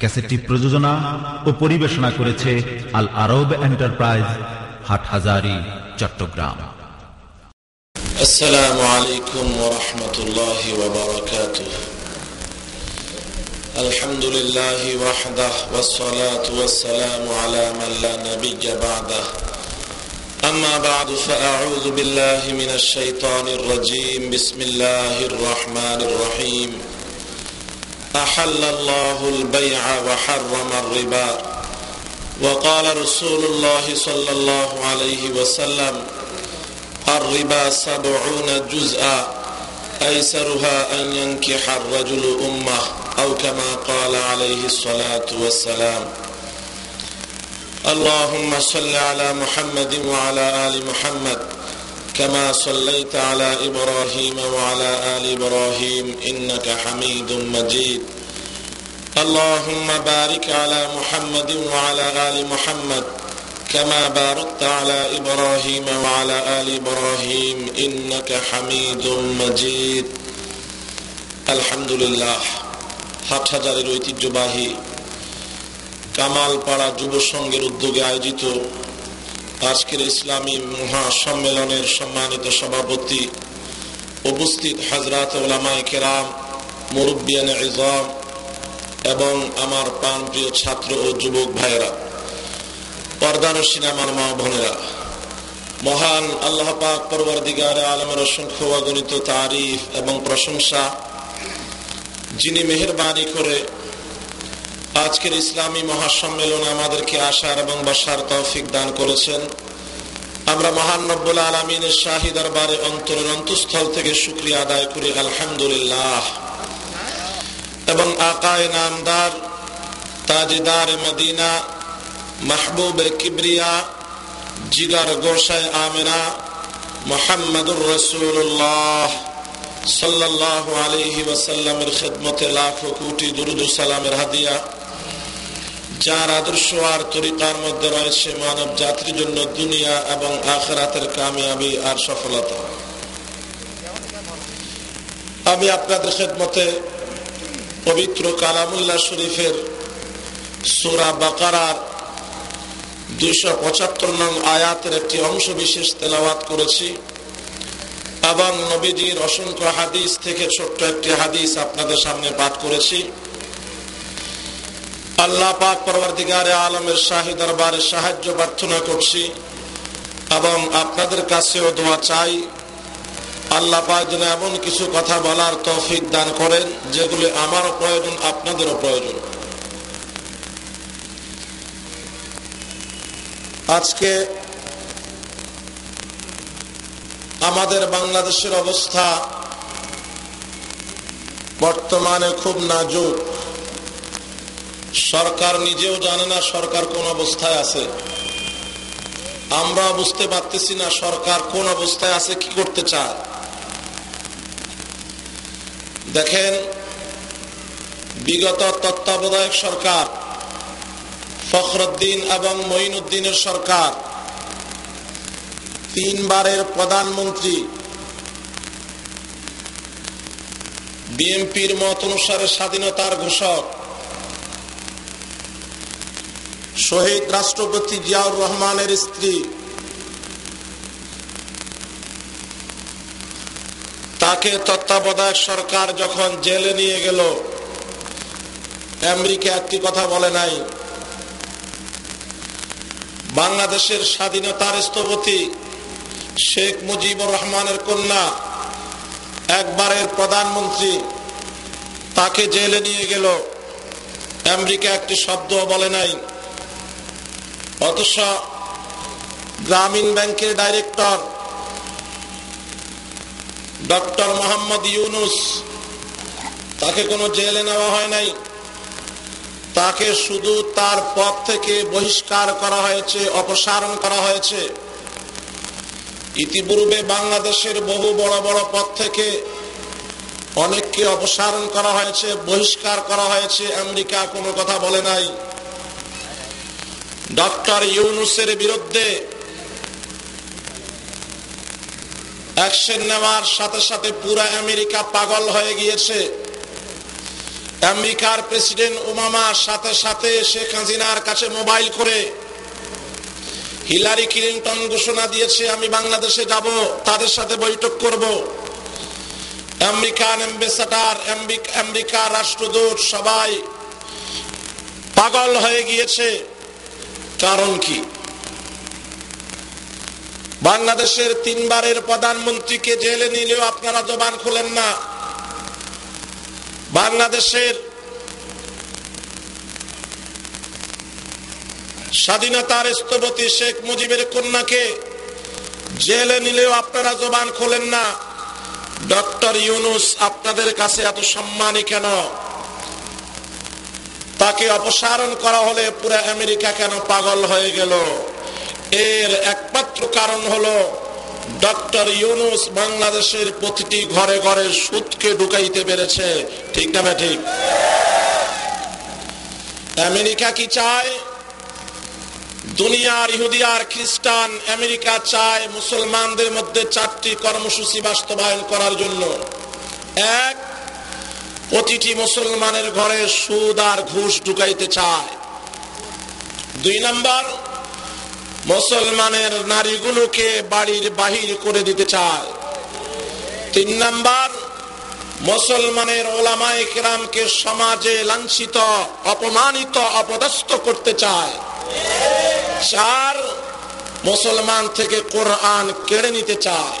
ক্যাসেটটি প্রযোজনা ও পরিবেশনা করেছে আল আরব এন্টারপ্রাইজ হাটহাজারি চট্টগ্রাম السلام عليكم ورحمة الله وبركاته الحمد لله وحده والصلاة والسلام على من لا نبي بعده أما بعد فأعوذ بالله من الشيطان الرجيم بسم الله الرحمن الرحيم أحل الله البيع وحرم الربا. وقال رسول الله صلى الله عليه وسلم الربا سبعون جزءا أيسرها أن ينكح الرجل أمه أو كما قال عليه الصلاة والسلام. اللهم صل على محمد وعلى آل محمد. كما صليت على إبراهيم وعلى آل إبراهيم إنك حميد مجيد اللهم بارك على محمد وعلى آل محمد كما باركت على إبراهيم وعلى آل إبراهيم إنك حميد مجيد الحمد لله হাটহাজারের ঐতিহ্যবাহী কামালপাড়া যুব সংঘের উদ্যোগে আয়োজিত আজকের ইসলামী মহাসম্মেলনের সম্মানিত সভাপতি উপস্থিত হাজরাত কেরাম, মুরব্বিয়ান ইজাম এবং আমার প্রাণপ্রিয় ছাত্র ও যুবক ভাইয়েরা পর্দানসীন আমার মা বোনেরা, মহান আল্লাহ পাক পরবর্দিগার আলমের অসংখ্য অগণিত তারিফ এবং প্রশংসা, যিনি মেহরবানি করে আজকের ইসলামী মহাসম্মেলনে আমাদেরকে আসার এবং বসার তৌফিক দান করেছেন। আমরা মহান নব্বুল আলমিনের শাহী দরবারে অন্তরের অন্তঃস্থল থেকে শুক্রিয়া আদায় করি, আলহামদুলিল্লাহ। এবং আকায় নামদার তাজদার মদিনা মাহবুব কিবরিয়া জিগার গোসায় আমেরা মোহাম্মদুর রসুল্লাহ সাল্লাহ আলহি ওয়াসাল্লামের খেদমতে লাখো কোটি দুরুদ সালামের হাদিয়া যার আদর্শ আর তরিকার মধ্যে রয়েছে মানব জাতির জন্য দুনিয়া এবং আখরাতের কামিয়াবি আর সফলতা। আমি আপনাদের খেদমতে পবিত্র কালামুল্লাহ শরীফের সুরা বাকারার দুইশো পঁচাত্তর নং আয়াতের একটি অংশ বিশেষ তেলাওয়াত করেছি এবং নবীজির অসংখ্য হাদিস থেকে ছোট্ট একটি হাদিস আপনাদের সামনে পাঠ করেছি। আল্লাহ পাক পরবর্তীকারে আলমের শাহী দরবারে সাহায্য প্রার্থনা করছি এবং আপনাদের কাছেও দোয়া চাই। আল্লাহ পাক যেন এমন কিছু কথা বলার তৌফিক দান করেন, যেগুলি আমারও প্রয়োজন, আপনাদেরও প্রয়োজন। আজকে আমাদের বাংলাদেশের অবস্থা বর্তমানে খুব নাজুক। সরকার নিজেও জানে না সরকার কোন অবস্থায় আছে। আমরা বুঝতে পারতেছি না সরকার কোন অবস্থায় আছে, কি করতে চায়। দেখেন, বিগত তত্ত্বাবধায়ক সরকার, ফখরুদ্দিন এবং মঈনুদ্দিনের সরকার, তিনবারের প্রধানমন্ত্রী, বিএনপির মত অনুসারে স্বাধীনতার ঘোষক শহীদ রাষ্ট্রপতি জিয়াউর রহমানের স্ত্রী। তাকে তত্ত্বাবধায়ক সরকার যখন জেলে নিয়ে গেল, আমেরিকা একটি কথা বলে নাই। বাংলাদেশের স্বাধীনতার স্থপতি শেখ মুজিবুর রহমানের কন্যা, একবারের প্রধানমন্ত্রী, তাকে জেলে নিয়ে গেল। আমেরিকা একটি শব্দ বলে নাই। অথচ গ্রামীণ ব্যাংকের ডাইরেক্টর ডক্টর মোহাম্মদ ইউনুস, তাকে কোনো জেলে নেওয়া হয় নাই। তাকে শুধু তার পদ থেকে বহিষ্কার করা হয়েছে, অপসারণ করা হয়েছে। ইতিপূর্বে বাংলাদেশের বহু বড় বড় পদ থেকে অনেককে অপসারণ করা হয়েছে, বহিষ্কার করা হয়েছে। আমেরিকা কোনো কথা বলে নাই। ডক্টর ইউনুসের বিরুদ্ধে অ্যাকশন নেওয়ার সাথে সাথে পুরা আমেরিকা পাগল হয়ে গিয়েছে। আমেরিকার প্রেসিডেন্ট ওবামার সাথে সাথে শেখ হাসিনার কাছে মোবাইল করে হিলারি ক্লিন্টন ঘোষণা দিয়েছে, আমি বাংলাদেশে যাব, তাদের সাথে বৈঠক করব। আমেরিকান অ্যাম্বাসাডার আমেরিকার রাষ্ট্রদূত সবাই পাগল হয়ে গিয়েছে। কারণ কি? বাংলাদেশের তিনবারের প্রধানমন্ত্রীকে জেলে নিলেও আপনারা জবান খুলেন না। বাংলাদেশের স্বাধীনতার স্থপতি শেখ মুজিবের কন্যাকে জেলে নিলেও আপনারা জবান খোলেন না। ডক্টর ইউনুস আপনাদের কাছে এত সম্মানী কেন? তাকে অপসারণ করা হলে পুরো আমেরিকা কেন পাগল হয়ে গেল? এর একমাত্র কারণ হলো ডক্টর ইউনুস বাংলাদেশের প্রতিটি ঘরে ঘরে সুদকে ঢুকাইতে পেরেছে। ঠিক না ঠিক? আমেরিকা কি চায়? দুনিয়ার ইহুদি আর খ্রিস্টান আমেরিকা চায় মুসলমানদের মধ্যে চারটি কর্মসূচি বাস্তবায়ন করার জন্য। এক প্রতিটি মুসলমানের ঘরে সুদ আর ঘুষ ঢুকাইতে চায়। দুই নাম্বার, মুসলমানের নারীগুলোকে বাড়ির বাহির করে দিতে চায়। তিন নাম্বার, মুসলমানের ওলামায় কেরামকে সমাজে লাঞ্ছিত, অপমানিত, অপদস্থ করতে চায়। চার, মুসলমান থেকে কোরআন কেড়ে নিতে চায়।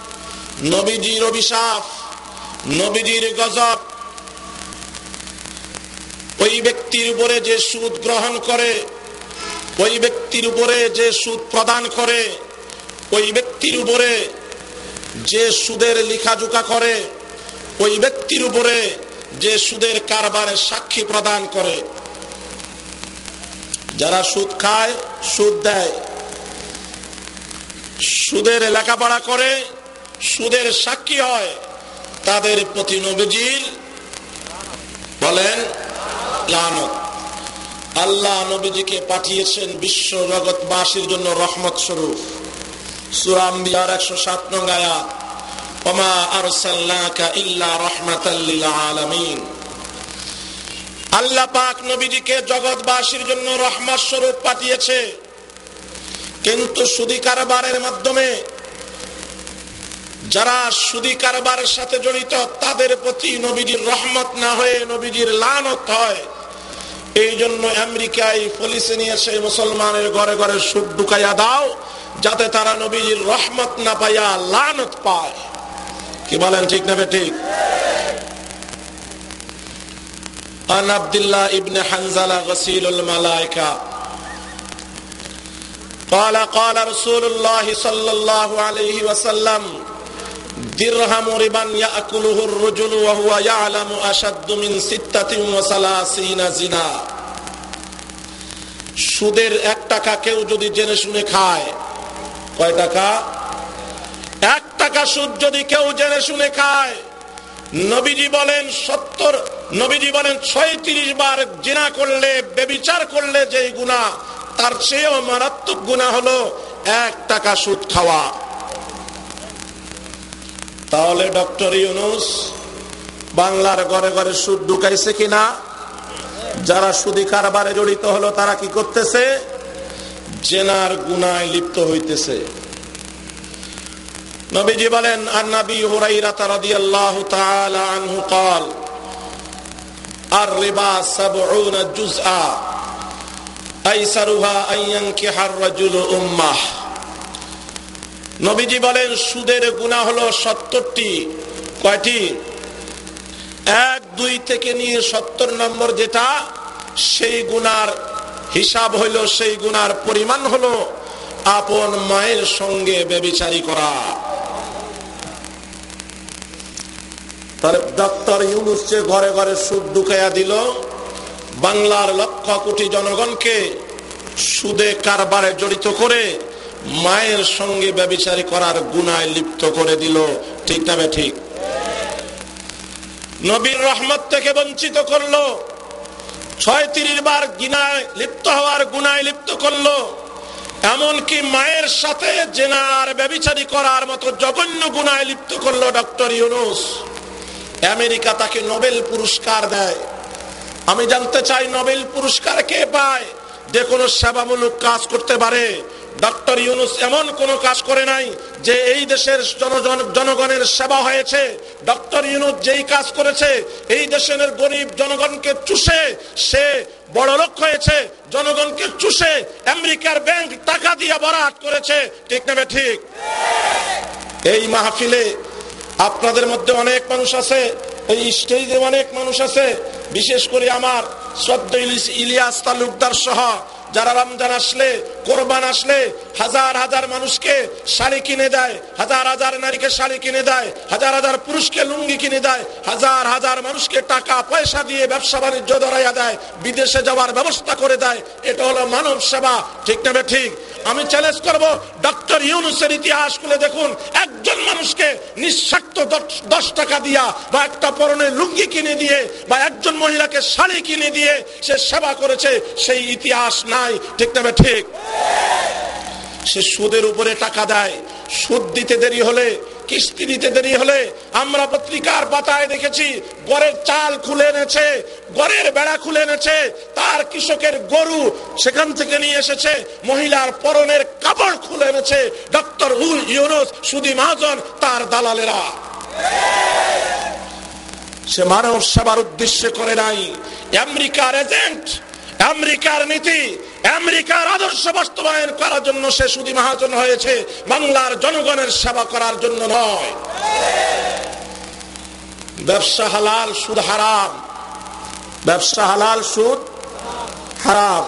নবীজির অভিশাপ, নবীজির গজব। ওই ব্যক্তির উপরে যে সুদ গ্রহণ করে, ওই ব্যক্তির উপরে যে সুদ প্রদান করে, ওই ব্যক্তির উপরে যে সুদের লিখাজুকা করে, ওই ব্যক্তির উপরে যে সুদের কারবারে সাক্ষী প্রদান করে। যারা সুদ খায়, সুদ দেয়। সুদের লেখাপড়া করে সুদের সাক্ষী হয় তাদের প্রতি নবীজির বলেন, লানত। আল্লাহ নবীজিকে পাঠিয়েছেন বিশ্ব জগৎবাসীর জন্য রহমত স্বরূপ। একশো সাত ইল্লা আল্লাহ পাক জগৎবাসীর জন্য রহমত স্বরূপ পাঠিয়েছে। কিন্তু সুদি কারবারের মাধ্যমে যারা সুদি কারবারের সাথে জড়িত তাদের প্রতি নবীজির রহমত না হয়ে নবীজির লানত হয় এই জন্য আমেরিকায় পলিসে নিয়ে এসে মুসলমানের ঘরে ঘরে সুখ ঢুকাইয়া দাও যাতে তারা নবীজির রহমত না পাইয়া লানত পায় কি বলেন ঠিক না ঠিক عن عبد الله ابن حنزلة غسيل الملائكة قال قال رسول الله صلى الله عليه وسلم درهم ربا يأكله الرجل وهو يعلم أشد من ستة وثلاثين زنا সুদের এক টাকা কেউ যদি জেনে শুনে খায় কয় টাকা এক টাকা সুদ যদি কেউ জেনে শুনে খায় নবীজি বলেন সত্তর নবীজি বলেন ছয়ত্রিশ বার জেনা করলে বেবিচার করলে যে গুণা তার চেয়েও মারাত্মক গুণা হলো এক টাকা সুদ খাওয়া তাহলে ডক্টর ইউনুস বাংলার ঘরে ঘরে সুদ ঢুকাইছে কিনা যারা সুদি কারবারে জড়িত হলো তারা কি করতেছে জেনার গুনায় লিপ্ত হইতেছে নবীজি বলেন আর নবী হুরাইরা রাদিয়াল্লাহু তাআলা আনহু قال الربا 70 جزءا ايسرها ان ينكح الرجل امه নবীজি বলেন, সুদের গুনাহ হলো 70টি কয়টি? এক, দুই থেকে নিয়ে সত্তর নম্বর যেটা, সেই গুনার হিসাব হইল, সেই গুনার পরিমাণ হলো আপন মায়ের সঙ্গে বেবিচারি করা। তাহলে ইউনুস যে ঘরে ঘরে সুদ ঢুকাইয়া দিল। বাংলার লক্ষ কোটি জনগণকে সুদে কারবারে জড়িত করে মায়ের সঙ্গে ব্যবচারী করার গুনায় লিপ্ত করে দিল। ঠিক না ঠিক? নবীর রহমত থেকে বঞ্চিত করল। ছয়ত্রিশ বার গিনায় লিপ্ত হওয়ার গুনায় লিপ্ত করল। এমনকি মায়ের সাথে জেনার ব্যবিচারী করার মতো জঘন্য গুনায় লিপ্ত করল ডক্টর ইউনুস। আমেরিকা তাকে নোবেল পুরস্কার দেয়। আমি জানতে চাই, নোবেল পুরস্কার কে পায়? যে কোনো সেবামূলক কাজ করতে পারে। ডক্টর ইউনুস এমন কোন কাজ করে নাই যে এই দেশের জনগণের সেবা হয়েছে। ডক্টর ইউনুস যেই কাজ করেছে, এই দেশের গরিব জনগণকে চুষে সে বড় লোক হয়েছে। জনগণকে চুষে আমেরিকার ব্যাংক টাকা দিয়ে বরাট করেছে। ঠিক নেবে ঠিক? এই মাহফিলে আপনাদের মধ্যে অনেক মানুষ আছে, এই স্টেজে অনেক মানুষ আছে। বিশেষ করে আমার শ্রদ্ধ ইলিয়াস তালুকদার সহ যারা রমজান আসলে, কোরবান আসলে, হাজার হাজার মানুষকে শাড়ি কিনে দেয়, হাজার হাজার নারীকে শাড়ি কিনে দেয়, হাজার হাজার পুরুষকে লুঙ্গি কিনে দেয়, হাজার হাজার মানুষকে টাকা, পয়সা দিয়ে ব্যবসা বাণিজ্য ধরাইয়া দেয়, বিদেশে যাওয়ার ব্যবস্থা করে দেয়, এটা হলো মানব সেবা, ঠিক না ঠিক? আমি চ্যালেঞ্জ করব ডক্টর ইউনুসের ইতিহাস খুলে দেখুন, একজন মানুষকে নিঃস্বার্থ দশ টাকা দিয়া বা একটা পরনে লুঙ্গি কিনে দিয়ে বা একজন মহিলাকে শাড়ি কিনে দিয়ে সে সেবা করেছে, সেই ইতিহাস নাই। ঠিক না ঠিক? সে সুদের উপরে টাকা দেয়। সুদ দিতে দেরি হলে, কিস্তি দিতে দেরি হলে, আমরা পত্রিকার পাতায় দেখেছি, গড়ের চাল খুলে এনেছে, গড়ের বেড়া খুলে এনেছে, তার কৃষকের গরু সেখান থেকে নিয়ে এসেছে, মহিলার পরনের কাপড় খুলে এনেছে, ডক্টর উল ইউনুস, সুদি মহাজন, তার দালালেরা। সে মানব সেবার উদ্দেশ্যে করে নাই। আমেরিকার এজেন্ট, আমেরিকার নীতি, আমেরিকার আদর্শ বাস্তবায়ন করার জন্য সে সুদী মহাজন হয়েছে, বাংলার জনগণের সেবা করার জন্য নয়। ব্যবসা হালাল, সুদ হারাম। ব্যবসা হালাল, সুদ হারাম।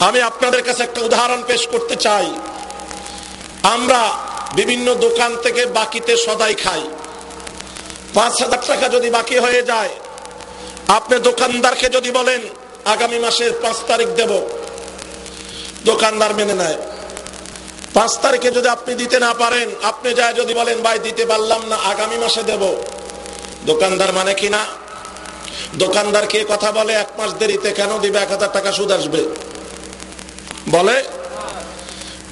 আমি আপনাদের কাছে একটা উদাহরণ পেশ করতে চাই। আমরা বিভিন্ন দোকান থেকে বাকিতে সদাই খাই। পাঁচ হাজার টাকা যদি বাকি হয়ে যায়, আপনি দোকানদারকে যদি বলেন, আগামী মাসের পাঁচ তারিখ দেব, দোকানদার মেনে নেয়। পাঁচ তারিখে যদি আপনি দিতে না পারেন, আপনি যা যদি বলেন, ভাই, দিতে পারলাম না, আগামী মাসে দেব। দোকানদার মানে কি না? দোকানদার কে কথা বলে, এক মাস দেরিতে কেন দিবে? এক হাজার টাকা সুদ আসবে। বলে?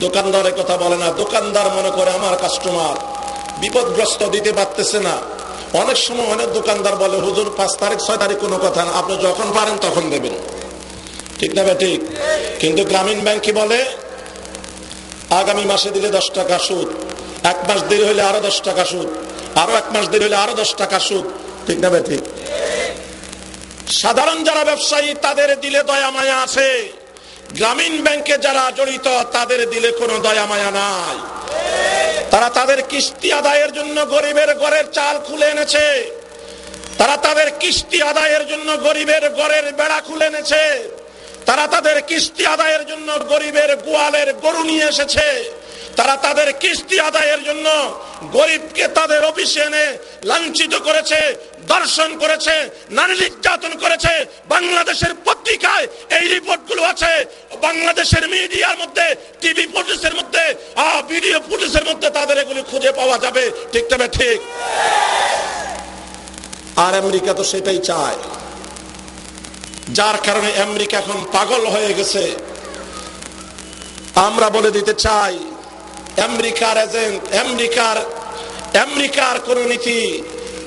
দোকানদারের কথা বলে না। দোকানদার মনে করে, আমার কাস্টমার বিপদগ্রস্ত, দিতে পারতেছে না। অনেক সময় অনেক দোকানদার বলে, হুজুর, পাঁচ তারিখ, ছয় তারিখ কোনো কথা না। আপনি যখন পারেন তখন দেবেন। ঠিক না ঠিক? কিন্তু গ্রামীণ ব্যাংক কি বলে? আগামী মাসে দিলে দশ টাকা সুদ। এক মাস দেরি হলে আরও দশ টাকা সুদ। আরও এক মাস দেরি হলে আরও দশ টাকা সুদ। ঠিক না ঠিক? সাধারণ যারা ব্যবসায়ী, তাদের দিলে দয়া মায়া আছে। গ্রামীণ ব্যাংকে যারা জড়িত, তাদের দিলে কোনো দয়া মায়া নাই। তারা তাদের কিস্তি আদায়ের জন্য গরিবের ঘরের চাল খুলে এনেছে। তারা তাদের কিস্তি আদায়ের জন্য গরিবের ঘরের বেড়া খুলে এনেছে। তারা তাদের কিস্তি আদায়ের জন্য গরিবের গোয়ালের গরু নিয়ে এসেছে। তারা তাদের কিস্তি আদায়ের জন্য গরিবকে তাদের অফিসে এনে লাঞ্ছিত করেছে, দর্শন করেছে, নারী নির্যাতন করেছে। বাংলাদেশের পত্রিকায় এই রিপোর্টগুলো আছে। বাংলাদেশের মিডিয়ার মধ্যে, টিভি ফুটেজের মধ্যে ভিডিও ফুটেজের মধ্যে তাদের এগুলি খুঁজে পাওয়া যাবে। ঠিক তবে ঠিক? আর আমেরিকা তো সেটাই চায়। যার কারণে আমেরিকা এখন পাগল হয়ে গেছে। আমরা বলে দিতে চাই আমেরিকার এজেন্ট আমেরিকার আমেরিকার কোন নীতি।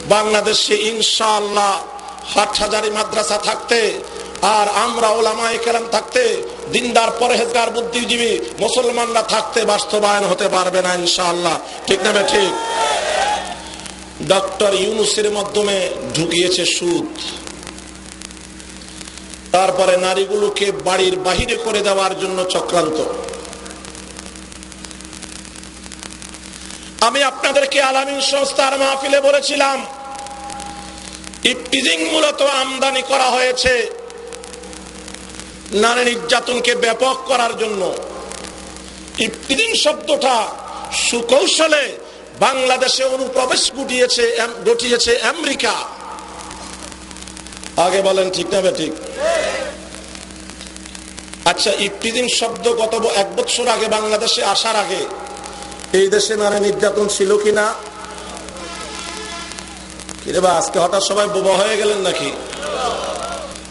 বাংলাদেশে ইনশাল্লাহ হাট হাজারি মাদ্রাসা থাকতে আর আমরা ওলামাই কেরাম থাকতে, দিনদার পরহেজগার বুদ্ধিজীবী মুসলমানরা থাকতে বাস্তবায়ন হতে পারবে না ইনশাল্লাহ ঠিক না ঠিক? ডক্টর ইউনুসের মাধ্যমে ঢুকিয়েছে সুদ। তারপরে নারীগুলোকে বাড়ির বাহিরে করে দেওয়ার জন্য চক্রান্ত। আমি আপনাদেরকে আলামিন সংস্থার মাহফিলে বলেছিলাম ইফটিজিং মূলত আমদানি করা হয়েছে নারী নির্যাতনকে ব্যাপক করার জন্য। ইফটিজিং শব্দটা সুকৌশলে বাংলাদেশে অনুপ্রবেশ ঘটিয়েছে ঘটিয়েছে আমেরিকা। আগে বলেন, ঠিক না ঠিক? আচ্ছা ইফতিজিং শব্দ গত এক বছর আগে বাংলাদেশে আসার আগে এই দেশে নারী নির্যাতন ছিল কিনা? আজকে হঠাৎ সবাই বোবা হয়ে গেলেন নাকি?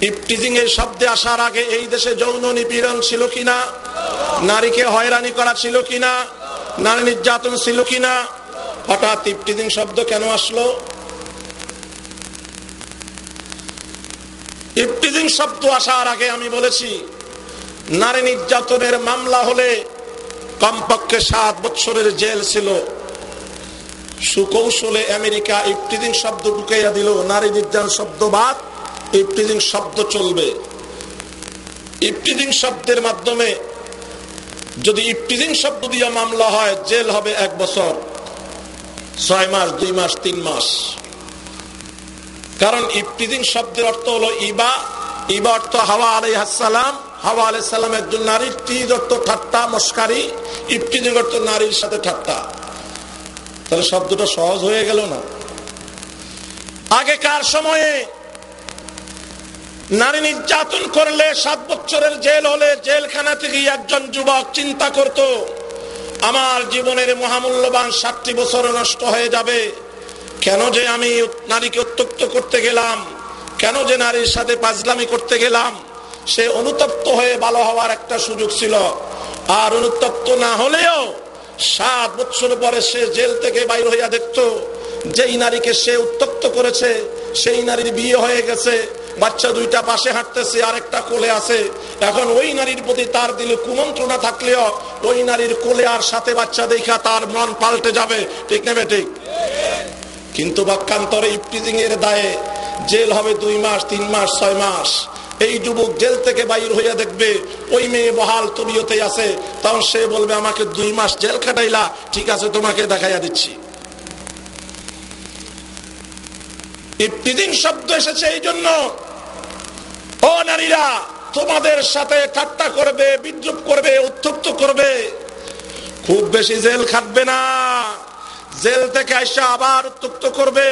ইফটিজিং এর শব্দে আসার আগে এই দেশে যৌন নিপীড়ন ছিল কিনা? নারীকে হয়রানি করা ছিল কিনা? নারী নির্যাতন ছিল কিনা? হঠাৎ ইফটিজিং শব্দ কেন আসলো? ইফটিজিং শব্দ আসার আগে আমি বলেছি, নারী নির্যাতনের মামলা হলে কমপক্ষে সাত বছরের জেল ছিল। সুকৌশলে আমেরিকা ইফটিজিং শব্দ ঢুকাইয়া দিল, নারী নির্যাতন শব্দ বাদ ইফটিজিং শব্দ চলবে। ইফটিজিং শব্দের মাধ্যমে যদি ইফটিজিং শব্দ দিয়ে মামলা হয়, জেল হবে এক বছর, ছয় মাস, দুই মাস, তিন মাস। কারণ ইফটিজিং শব্দের অর্থ হলো ইবা ইবা অর্থ হাওয়া আলাই হাসালাম হাওয়া আলাই সালাম একজন নারীর টিজ অর্থ ঠাট্টা, মস্কারি ইফটিজিং অর্থ নারীর সাথে ঠাট্টা। তাহলে শব্দটা সহজ হয়ে গেল না? আগেকার সময়ে নারী নির্যাতন করলে সাত বছরের জেল হলে জেলখানা থেকে একজন যুবক চিন্তা করত, আমার জীবনের মহামূল্যবান ষাটটি বছর নষ্ট হয়ে যাবে। কেন যে আমি নারীকে উত্তক্ত করতে গেলাম? কেন যে নারীর সাথে পাজলামি করতে গেলাম? সে অনুতপ্ত হয়ে ভালো হওয়ার একটা সুযোগ ছিল। আর অনুতপ্ত না হলেও সাত বছর পরে সে জেল থেকে বাইর হইয়া দেখত, যেই নারীকে সে উত্তক্ত করেছে, সেই নারীর বিয়ে হয়ে গেছে, বাচ্চা দুইটা পাশে হাঁটতেছে, আরেকটা কোলে আছে। এখন ওই নারীর প্রতি তার দিলে কুমন্ত্রণা থাকলেও ওই নারীর কোলে আর সাথে বাচ্চা দেখা তার মন পাল্টে যাবে। ঠিক নেবে ঠিক কিন্তু বাক্যান্তরে ইফটিজিং এর দায়ে জেল হবে দুই মাস, তিন মাস, ছয় মাস। এই যুবক জেল থেকে বাইর হইয়া দেখবে, ওই মেয়ে বহাল তবিয়তে আছে। তখন সে বলবে, আমাকে দুই মাস জেল খাটাইলা, ঠিক আছে, তোমাকে দেখাইয়া দিচ্ছি। ইফতিজিং শব্দ এসেছে এই জন্য। ও নারীরা, তোমাদের সাথে ঠাট্টা করবে, বিদ্রুপ করবে, উত্তপ্ত করবে। খুব বেশি জেল খাটবে না। জেল থেকে আইসা আবার উত্তপ্ত করবে।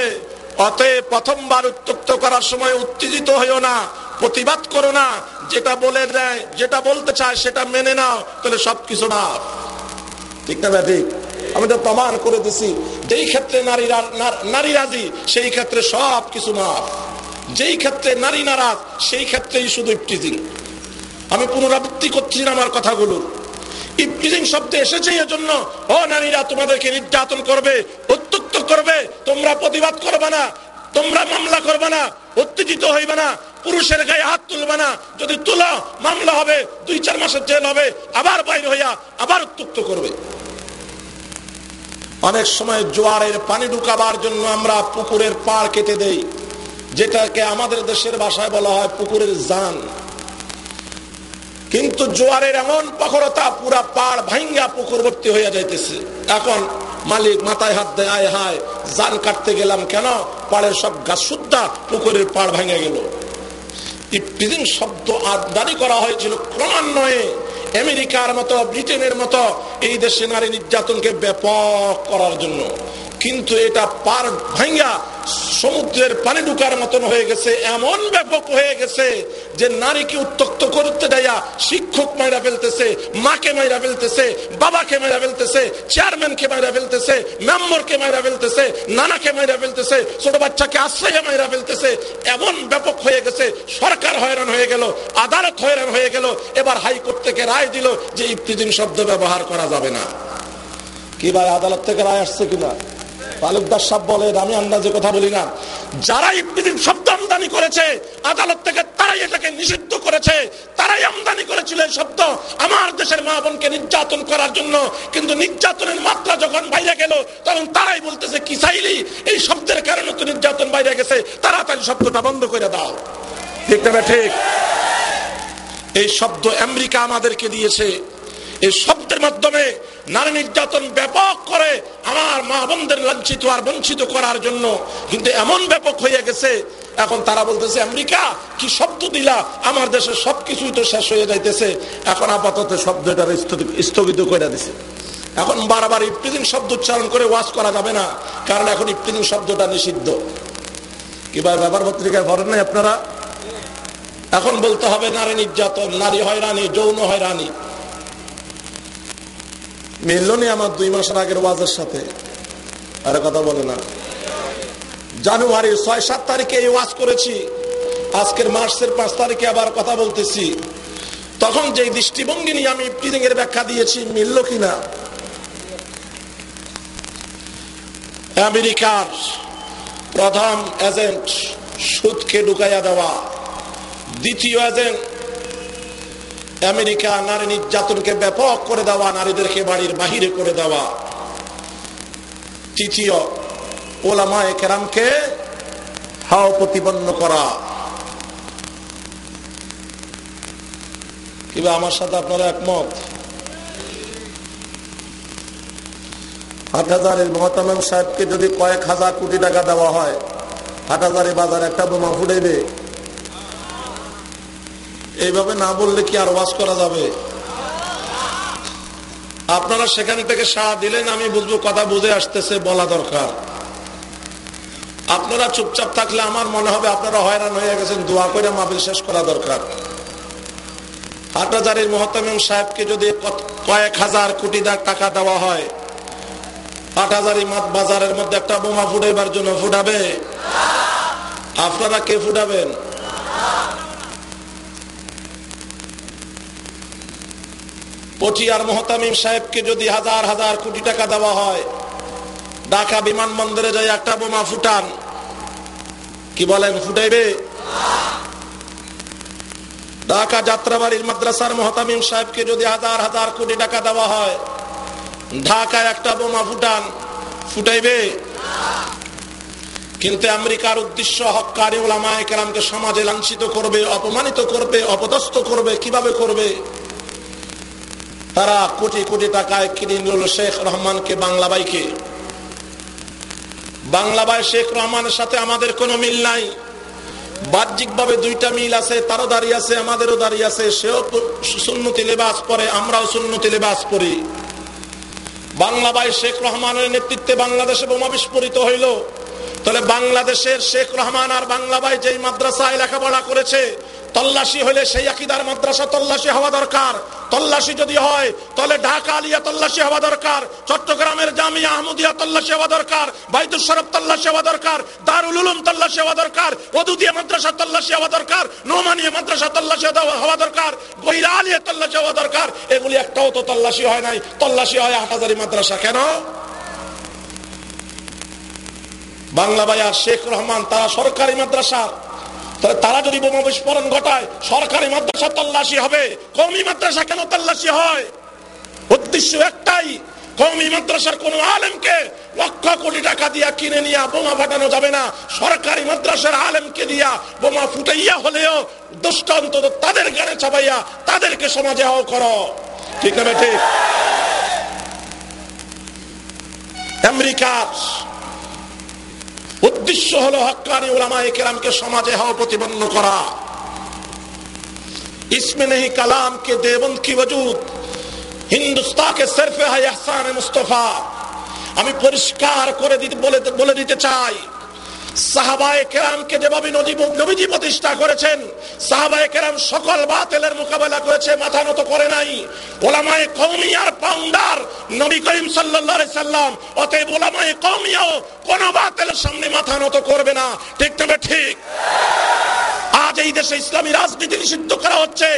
অতএব প্রথমবার উত্তক্ত করার সময় উত্তেজিত হইও না, প্রতিবাদ করো না, যেটা বলে দেয়, যেটা বলতে চায়, সেটা মেনে নাও, তাহলে সবকিছু না ঠিক না ঠিক আমি তো প্রমাণ করে দিছি, যেই ক্ষেত্রে নারী রাজি, সেই ক্ষেত্রে সব কিছু মাফ যেই ক্ষেত্রে নারী নারাজ, সেই ক্ষেত্রেই শুধু ইফটিজিং আমি পুনরাবৃত্তি করছি না আমার কথাগুলো। ইফটিজিং শব্দ এসেছে, এজন্য জন্য ও নারীরা, তোমাদেরকে নির্যাতন করবে করবে, তোমরা প্রতিবাদ করবে না, তোমরা মামলা করবে না, উত্তেজিত হইবে না, পুরুষের গায়ে হাত তুলবে না। যদি তুলো, মামলা হবে, দুই চার মাসের জেল হবে, আবার বাইরে হইয়া আবার উত্তক্ত করবে। অনেক সময় জোয়ারের পানি ঢুকাবার জন্য আমরা পুকুরের পাড় কেটে দেই, যেটাকে আমাদের দেশের ভাষায় বলা হয় পুকুরের জান। কিন্তু জোয়ারের এমন প্রখরতা পুরা পাড় ভাঙ্গা পুকুর ভর্তি হইয়া যাইতেছে। এখন মালিক মাথায় হাত দেয়, আয় হায়, জান কাটতে গেলাম কেন? পাড়ের সব গাছ সুদ্ধা পুকুরের পাড় ভাঙে গেল। শব্দ আমদানি করা হয়েছিল ক্রমান্বয়ে। আমেরিকার মতো, ব্রিটেনের মতো, এই দেশে নারী নির্যাতনকে ব্যাপক করার জন্য। কিন্তু এটা পার ভাঙ্গা সমুদ্রের পানি ঢুকার মতন হয়ে গেছে, এমন ব্যাপক হয়ে গেছে যে নারীকে উত্তক্ত করতে দেয়া শিক্ষক মাইরা ফেলতেছে, মাকে মাইরা ফেলতেছে, বাবাকে মাইরা ফেলতেছে, চেয়ারম্যানকে মাইরা ফেলতেছে, মেম্বরকে মাইরা ফেলতেছে, নানাকে মাইরা ফেলতেছে, ছোট বাচ্চাকে আশ্রয় মাইরা ফেলতেছে, এমন ব্যাপক হয়ে গেছে, সরকার হয়রান হয়ে গেল, আদালত হয়রান হয়ে গেল, এবার হাইকোর্ট থেকে রায় দিল যে ইফতিদিন শব্দ ব্যবহার করা যাবে না। কি ভাই, আদালত থেকে রায় আসছে কিনা? তালুকদার সাহেব বলেন, আমি আন্দাজে কথা বলি না। যারা ইফতিদিন শব্দ আমদানি করেছে, আদালত থেকে তারাই এটাকে নিষিদ্ধ করেছে। তারাই আমদানি করেছিল এই শব্দ আমার দেশের মা বোনকে নির্যাতন করার জন্য। কিন্তু নির্যাতনের মাত্রা যখন বাইরে গেল, তখন তারাই বলতেছে, কি চাইলি এই শব্দের কারণে তো নির্যাতন বাইরে গেছে। তাড়াতাড়ি শব্দটা বন্ধ করে দাও। ঠিক না ঠিক? এই শব্দ আমেরিকা আমাদেরকে দিয়েছে। এই শব্দের মাধ্যমে নারী নির্যাতন ব্যাপক করে আমার মা বোনদের লাঞ্ছিত আর বঞ্চিত করার জন্য কিন্তু এমন ব্যাপক হয়ে গেছে, এখন তারা বলতেছে, আমেরিকা, কি শব্দ দিলা? আমার দেশের সবকিছুই তো শেষ হয়ে যাইতেছে। এখন আপাতত শব্দটার স্থগিত করে দিছে। এখন বারবার ইফতিদিন শব্দ উচ্চারণ করে ওয়াশ করা যাবে না, কারণ এখন ইফতিদিন শব্দটা নিষিদ্ধ। কীভাবে ব্যাপার পত্রিকায় পড়েন আপনারা? এখন বলতে হবে, নারী নির্যাতন, নারী হয়রানি, যৌন হয়রানি। মিলল নি আমার দুই মাসের আগের ওয়াজের সাথে? আরে কথা বলে না। জানুয়ারি ছয়, সাত তারিখে এই ওয়াজ করেছি। আজকের মার্চের পাঁচ তারিখে আবার কথা বলতেছি। তখন যে দৃষ্টিভঙ্গি নিয়ে আমি ইফতিদিং এর ব্যাখ্যা দিয়েছি, মিলল কিনা আমেরিকার প্রথম এজেন্ট সুদকে ঢুকাইয়া দেওয়া। দ্বিতীয় এজেন্ট আমেরিকা নারী নির্যাতনকে ব্যাপক করে দেওয়া, নারীদেরকে বাড়ির বাহিরে করে দেওয়া। তৃতীয়, ওলামায় কেরামকে হাও প্রতিপন্ন করা। আমার সাথে আপনারা একমত? হাটহাজারের মহতামাম সাহেবকে যদি কয়েক হাজার কোটি টাকা দেওয়া হয়, হাটহাজারি বাজার একটা বোমা ফুটাইবে। এইভাবে না বললে কি আর ওয়াজ করা যাবে? আপনারা সেখান থেকে সাড়া দিলেন, আমি বুঝব কথা বুঝে আসতেছে, বলা দরকার। আপনারা চুপচাপ থাকলে আমার মনে হবে আপনারা হয়রান হয়ে গেছেন, দোয়া করে মাহফিল শেষ করা দরকার। হাটহাজারির মহতামিম সাহেবকে যদি কয়েক হাজার কোটি টাকা দেওয়া হয় হাটহাজারি বাজারের মধ্যে একটা বোমা ফুটাইবার জন্য ফুটাবে? আপনারা কে ফুটাবেন? পটিয়ার মোহতামিম সাহেবকে যদি হাজার হাজার কোটি টাকা দেওয়া হয়, ঢাকা বিমানবন্দরে যাই একটা বোমা ফুটান, কি বলেন, ফুটাইবে? ঢাকা যাত্রাবাড়ির মাদ্রাসার মহতামিম সাহেবকে যদি হাজার হাজার কোটি টাকা দেওয়া হয়, ঢাকায় একটা বোমা ফুটান, ফুটাইবে? কিন্তু আমেরিকার উদ্দেশ্য হকারি ওলামায় কেরামকে সমাজে লাঞ্ছিত করবে, অপমানিত করবে, অপদস্থ করবে, কীভাবে করবে? তারা কোটি কোটি টাকায় কিনে নিল শেখ রহমানকে বাংলাবাইকে বাংলাবাই শেখ রহমানের সাথে আমাদের কোনো মিল নাই। বাহ্যিক ভাবে দুইটা মিল আছে, তারও দাঁড়িয়ে আছে, আমাদেরও দাঁড়িয়ে আছে। সেও সুন্নতি লেবাস পরে, আমরাও সুন্নতি লেবাস পরি। বাংলাবাই শেখ রহমানের নেতৃত্বে বাংলাদেশে বোমা বিস্ফোরিত হইল। তাহলে বাংলাদেশের শেখ রহমান আর বাংলাবাই যেই মাদ্রাসায় লেখাপড়া করেছে তল্লাশি হলে সেই আকিদার মাদ্রাসা তল্লাশি হওয়া দরকার। তল্লাশি যদি হয়, তাহলে ঢাকা আলিয়া তল্লাশি হওয়া দরকার। চট্টগ্রামের জামিয়া আহমদিয়া তল্লাশি হওয়া দরকার। বাইতুল শরফ তল্লাশি হওয়া দরকার। দারুল উলুম তল্লাশি হওয়া দরকার। ওদুদিয়া মাদ্রাসা তল্লাশি হওয়া দরকার। নোমানিয়া মাদ্রাসা তল্লাশি হওয়া দরকার। গহিরা আলিয়া তল্লাশি হওয়া দরকার। এগুলি একটাও তো তল্লাশি হয় নাই। তল্লাশি হয় হাটাজারি মাদ্রাসা। কেন? বাংলা বাজার শেখ রহমান, তারা সরকারি মাদ্রাসা। তারা যদি বোমা বিস্ফোরণ ঘটায়, সরকারি মাদ্রাসা তল্লাশি হবে। কমি মাদ্রাসা কেন তল্লাশি হয়? উদ্দেশ্য একটাই কমি মাদ্রাসার কোন আলেমকে লক্ষ কোটি টাকা দিয়া কিনে নিয়ে বোমা ফাটানো যাবে না। সরকারি মাদ্রাসার আলেমকে দিয়া বোমা ফুটাইয়া হলেও দুষ্ট অন্তত তাদের গানে চাপাইয়া তাদেরকে সমাজে হাও করো। ঠিক না ঠিক আমেরিকার উদ্দেশ্য হলো হকানি ওলামায়ে কেরামকে সমাজে হওয়া প্রতিপন্ন করা इसमें नहीं कलाम के देवंद की वजूद হিন্দুস্তান কে সিরফ है एहसान मुस्तफा আমি পরিষ্কার করে দিতে বলে বলে দিতে চাই প্রতিষ্ঠা করেছেন, সাহাবায়ে সকল মোকাবেলা করেছে, মাথা নত করে নাই। নবী করিম সাল্লাম, অতএব ওলামায়ে কোন সামনে মাথা নত করবে না। ঠিক তবে ঠিক? আজ এই দেশে ইসলামী রাজনীতি নিষিদ্ধ করা হচ্ছে,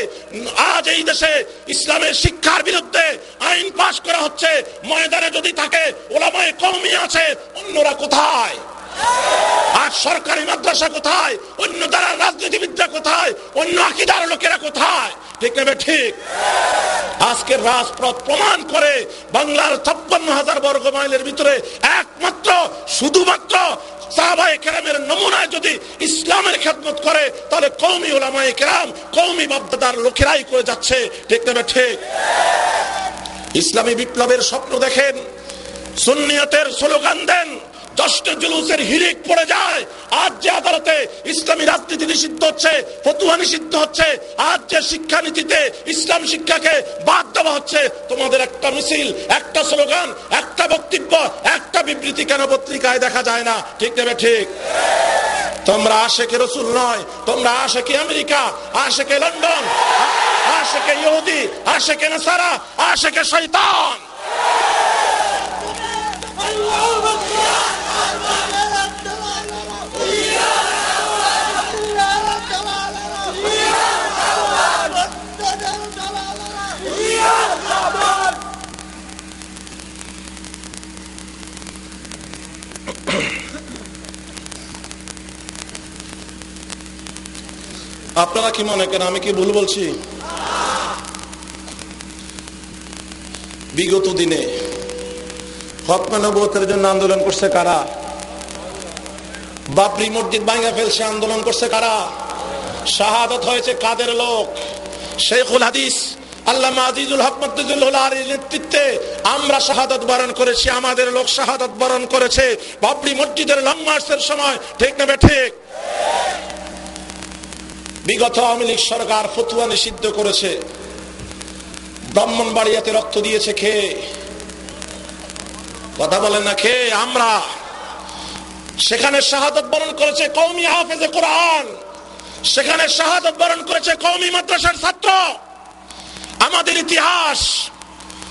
আজ এই দেশে ইসলামের শিক্ষার বিরুদ্ধে আইন পাশ করা হচ্ছে, ময়দানে যদি থাকে, ওলামায়ে কওমি আছে, অন্যরা কোথায়? আর সরকারি মাদ্রাসা কোথায়? অন্য দ্বারা রাজনীতিবিদরা কোথায়? অন্য আকিদার লোকেরা কোথায়? ঠিক নেবে ঠিক? আজকের রাজপথ প্রমাণ করে বাংলার ছাপ্পান্ন হাজার বর্গ মাইলের ভিতরে একমাত্র, শুধুমাত্র সাহাবায়ে কেরামের নমুনায় যদি ইসলামের খেদমত করে, তাহলে কৌমি ওলামায়ে কেরাম কৌমি বাপদাদার লোকেরাই করে যাচ্ছে। ঠিক নেবে ঠিক? ইসলামী বিপ্লবের স্বপ্ন দেখেন, সুন্নিয়তের স্লোগান দেন জষ্ট জুলুসের হিরিক পড়ে যায়। আজ যে আদালতে ইসলামী রাজনীতি নিষিদ্ধ হচ্ছে ফতুয়া নিষিদ্ধ হচ্ছে, আজ যে শিক্ষানীতিতে ইসলাম শিক্ষাকে বাদ দেওয়া হচ্ছে, তোমাদের একটা মিছিল, একটা স্লোগান, একটা বক্তব্য, একটা বিবৃতি কেন পত্রিকায় দেখা যায় না? ঠিক নেবে ঠিক? তোমরা আশেকে রসুল নয়, তোমরা আশেকে আমেরিকা, আশেকে লন্ডন, আশেকে ইহুদি, আশেকে নাসারা, আশেকে শৈতান আপনারা কি মনে করেন, আমি কি ভুল বলছি? বিগত দিনে হকমানবতের জন্য আন্দোলন করছে কারা? বাবরি মসজিদ ভাঙ্গা ফেলছে, আন্দোলন করছে কারা? শাহাদত হয়েছে কাদের লোক? শেখুল হাদিস আল্লাহ আজিজুল হক নেতৃত্বে আমরা শাহাদত বরণ করেছি, আমাদের লোক শাহাদত বরণ করেছে। বাবরি মসজিদের লং মার্চের সময়, ঠিক নেবে ঠিক? বিগত আওয়ামী লীগ সরকার ফতুয়া নিষিদ্ধ করেছে। ব্রাহ্মণবাড়িয়াতে রক্ত দিয়েছে খেয়ে কথা বলে না খেয়ে আমরা। সেখানে শাহাদত বরণ করেছে কৌমি হাফেজে কোরআন। সেখানে শাহাদত বরণ করেছে কৌমি মাদ্রাসার ছাত্র। আমাদের ইতিহাস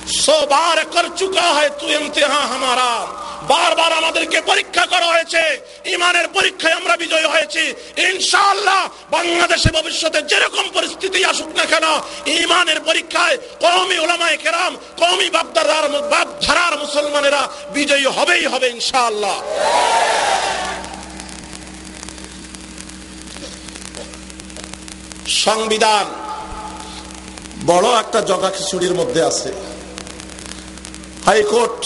সো বার কর চুকা হয় তুই ইমতিহা হামারা বারবার আমাদেরকে পরীক্ষা করা হয়েছে। ইমানের পরীক্ষায় আমরা বিজয় হয়েছি। ইনশাআল্লাহ বাংলাদেশে ভবিষ্যতে যেরকম পরিস্থিতি আসুক না কেন, ইমানের পরীক্ষায় কওমি ওলামায়ে কেরাম, কওমি বাপদারার বাপধারার মুসলমানেরা বিজয়ী হবেই হবে ইনশাআল্লাহ। সংবিধান বড় একটা জগা খিচুড়ির মধ্যে আছে। হাইকোর্ট